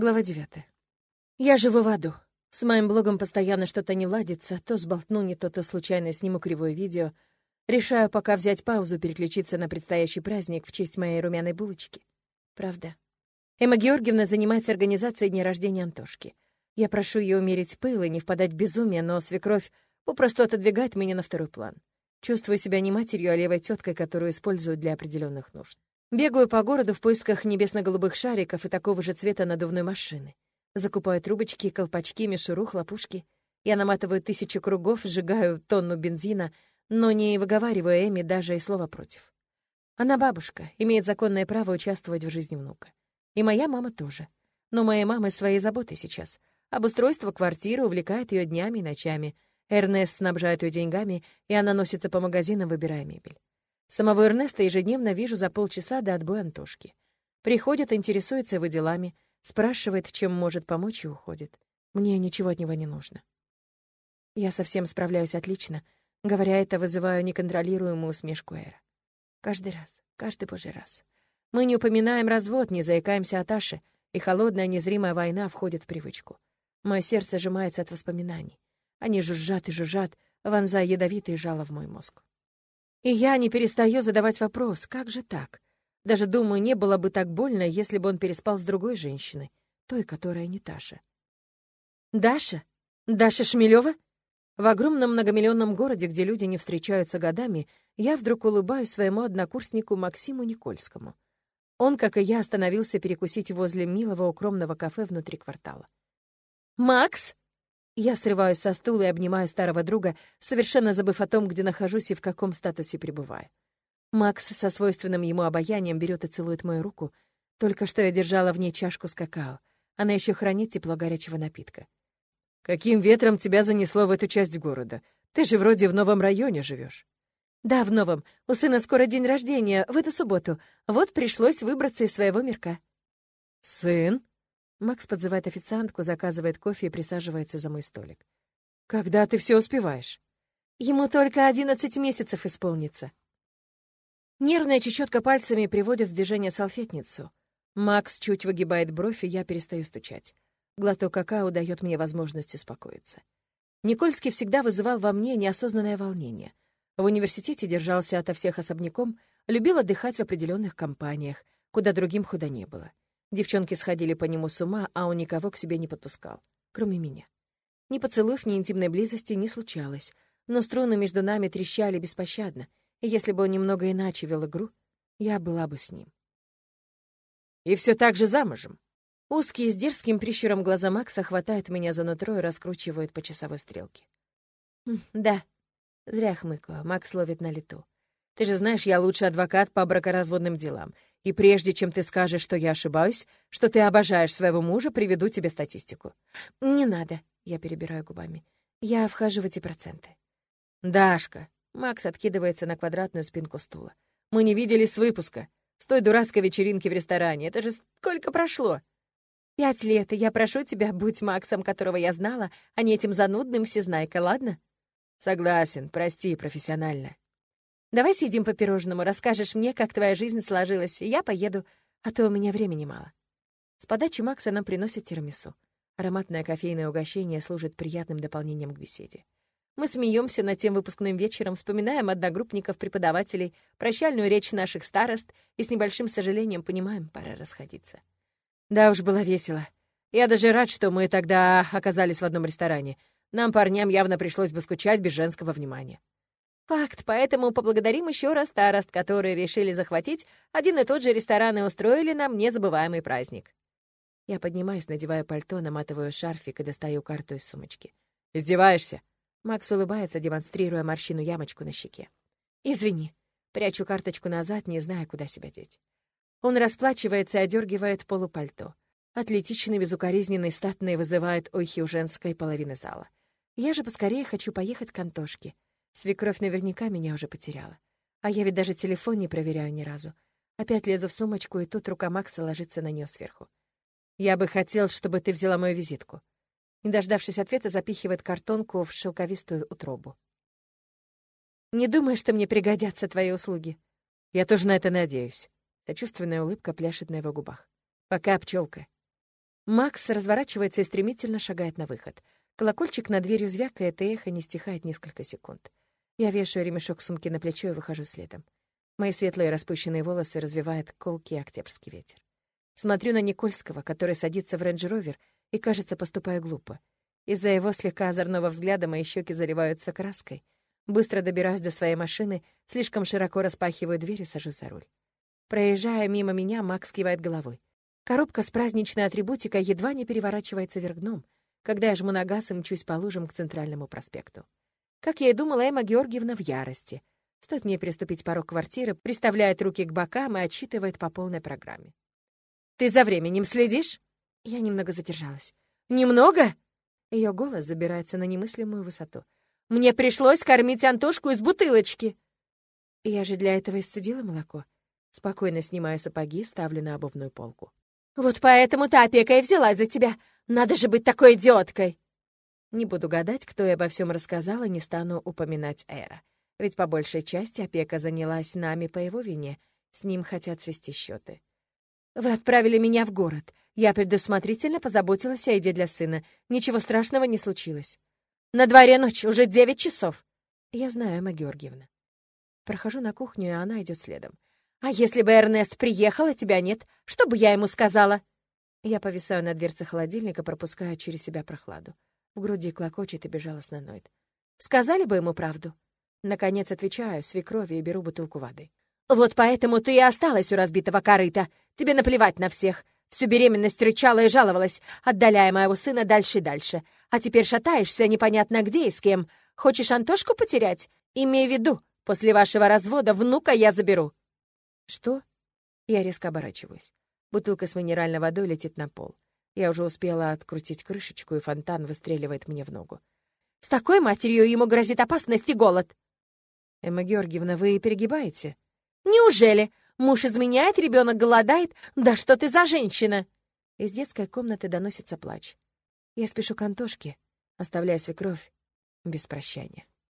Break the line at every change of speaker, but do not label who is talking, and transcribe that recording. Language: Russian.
Глава 9. Я живу в аду. С моим блогом постоянно что-то не ладится, то сболтну не то, то случайно сниму кривое видео. Решаю пока взять паузу, переключиться на предстоящий праздник в честь моей румяной булочки. Правда. Эмма Георгиевна занимается организацией дня рождения Антошки. Я прошу ее умерить пыл и не впадать в безумие, но свекровь попросту отодвигает меня на второй план. Чувствую себя не матерью, а левой теткой, которую используют для определенных нужд. Бегаю по городу в поисках небесно-голубых шариков и такого же цвета надувной машины. Закупаю трубочки, колпачки, мишуру, хлопушки. Я наматываю тысячу кругов, сжигаю тонну бензина, но не выговариваю Эми даже и слова против. Она бабушка, имеет законное право участвовать в жизни внука. И моя мама тоже. Но моей мамы своей заботы сейчас. Обустройство квартиры увлекает ее днями и ночами. Эрнест снабжает ее деньгами, и она носится по магазинам, выбирая мебель. Самого Эрнеста ежедневно вижу за полчаса до отбоя Антошки. Приходит, интересуется его делами, спрашивает, чем может помочь и уходит. Мне ничего от него не нужно. Я совсем справляюсь отлично. Говоря это, вызываю неконтролируемую усмешку Эра. Каждый раз, каждый божий раз. Мы не упоминаем развод, не заикаемся о Таше, и холодная незримая война входит в привычку. Мое сердце сжимается от воспоминаний. Они жужжат и жужжат, вонзая ядовитые жало в мой мозг. И я не перестаю задавать вопрос, как же так? Даже думаю, не было бы так больно, если бы он переспал с другой женщиной, той, которая не Таша. Даша? Даша Шмелева? В огромном многомиллионном городе, где люди не встречаются годами, я вдруг улыбаюсь своему однокурснику Максиму Никольскому. Он, как и я, остановился перекусить возле милого укромного кафе внутри квартала. «Макс!» Я срываюсь со стула и обнимаю старого друга, совершенно забыв о том, где нахожусь и в каком статусе пребываю. Макс со свойственным ему обаянием берет и целует мою руку. Только что я держала в ней чашку с какао. Она еще хранит тепло горячего напитка. «Каким ветром тебя занесло в эту часть города? Ты же вроде в новом районе живешь. «Да, в новом. У сына скоро день рождения, в эту субботу. Вот пришлось выбраться из своего мирка».
«Сын?»
Макс подзывает официантку, заказывает кофе и присаживается за мой столик.
«Когда ты все успеваешь?»
«Ему только одиннадцать месяцев исполнится». Нервная чечетка пальцами приводит в движение салфетницу. Макс чуть выгибает бровь, и я перестаю стучать. Глоток какао дает мне возможность успокоиться. Никольский всегда вызывал во мне неосознанное волнение. В университете держался ото всех особняком, любил отдыхать в определенных компаниях, куда другим худа не было. Девчонки сходили по нему с ума, а он никого к себе не подпускал, кроме меня. Ни поцелуев, ни интимной близости не случалось, но струны между нами трещали беспощадно, и если бы он немного иначе вел игру, я была бы с ним.
«И все так же замужем?»
Узкие с дерзким прищуром глаза Макса хватают меня за нутро и раскручивают по часовой стрелке. «Хм, «Да». Зря хмыкаю, Макс ловит на лету. Ты же знаешь, я лучший адвокат по бракоразводным делам. И прежде чем ты скажешь, что я ошибаюсь, что ты обожаешь своего мужа, приведу тебе статистику. Не надо, я перебираю губами. Я вхожу в эти проценты.
Дашка, Макс откидывается на квадратную спинку стула. Мы не виделись с выпуска. С той дурацкой вечеринки в ресторане. Это же сколько прошло?
Пять лет, и я прошу тебя, будь Максом, которого я знала, а не этим занудным всезнайкой, ладно?
Согласен, прости, профессионально.
Давай съедим по пирожному, расскажешь мне, как твоя жизнь сложилась, и я поеду, а то у меня времени мало». С подачи Макса нам приносят тирамису. Ароматное кофейное угощение служит приятным дополнением к беседе. Мы смеемся над тем выпускным вечером, вспоминаем одногруппников, преподавателей, прощальную речь наших старост и с небольшим сожалением понимаем, пора расходиться.
Да уж, было весело. Я даже рад, что мы тогда оказались в одном ресторане. Нам, парням, явно пришлось бы скучать без женского внимания.
Факт, поэтому поблагодарим еще раз старост, которые решили захватить один и тот же ресторан и устроили нам незабываемый праздник. Я поднимаюсь, надеваю пальто, наматываю шарфик и достаю карту из сумочки.
«Издеваешься?»
Макс улыбается, демонстрируя морщину-ямочку на щеке. «Извини». Прячу карточку назад, не зная, куда себя деть. Он расплачивается и одергивает полупальто. Атлетичный, безукоризненный, статный вызывает ойхи у женской половины зала. Я же поскорее хочу поехать к Антошке. Свекровь наверняка меня уже потеряла. А я ведь даже телефон не проверяю ни разу. Опять лезу в сумочку, и тут рука Макса ложится на нее сверху. «Я бы хотел, чтобы ты взяла мою визитку». Не дождавшись ответа, запихивает картонку в шелковистую утробу. «Не думай, что мне пригодятся твои услуги».
«Я тоже на это надеюсь».
Сочувственная улыбка пляшет на его губах. «Пока, пчелка. Макс разворачивается и стремительно шагает на выход. Колокольчик над дверью звякает, и эхо не стихает несколько секунд. Я вешаю ремешок сумки на плечо и выхожу следом. Мои светлые распущенные волосы развевает колкий октябрьский ветер. Смотрю на Никольского, который садится в Range Rover, и, кажется, поступаю глупо. Из-за его слегка озорного взгляда мои щеки заливаются краской. Быстро добираюсь до своей машины, слишком широко распахиваю дверь и сажусь за руль. Проезжая мимо меня, Макс кивает головой. Коробка с праздничной атрибутикой едва не переворачивается вверх дном, когда я жму на газ и мчусь по лужам к центральному проспекту. Как я и думала, Эмма Георгиевна в ярости. Стоит мне приступить порог квартиры, приставляет руки к бокам и отчитывает по полной программе. «Ты за временем следишь?» Я немного задержалась. «Немного?» Ее голос забирается на немыслимую высоту. «Мне пришлось кормить Антошку из бутылочки!» Я же для этого исцедила молоко. Спокойно снимаю сапоги, ставлю на обувную полку. «Вот поэтому-то опека и взяла за тебя. Надо же быть такой идиоткой!» Не буду гадать, кто и обо всем рассказал, и не стану упоминать Эра. Ведь по большей части опека занялась нами по его вине. С ним хотят свести счеты. «Вы отправили меня в город. Я предусмотрительно позаботилась о еде для сына. Ничего страшного не случилось. На дворе ночь, уже девять часов». «Я знаю, Эмма Георгиевна». Прохожу на кухню, и она идет следом. «А если бы Эрнест приехал, а тебя нет, что бы я ему сказала?» Я повисаю на дверце холодильника, пропуская через себя прохладу. В груди клокочет и безжалостно ноет. «Сказали бы ему правду?» Наконец отвечаю свекрови и беру бутылку воды. «Вот поэтому ты и осталась у разбитого корыта. Тебе наплевать на всех. Всю беременность рычала и жаловалась, отдаляя моего сына дальше и дальше. А теперь шатаешься непонятно где и с кем. Хочешь Антошку потерять? Имей в виду, после вашего развода внука я заберу. «Что?» Я резко оборачиваюсь. Бутылка с минеральной водой летит на пол. Я уже успела открутить крышечку, и фонтан выстреливает мне в ногу. «С такой матерью ему грозит опасность и голод!» «Эмма Георгиевна, вы перегибаете?» «Неужели? Муж изменяет, ребенок голодает? Да что ты за женщина?» Из детской комнаты доносится плач. Я спешу к Антошке, оставляя свекровь без прощания.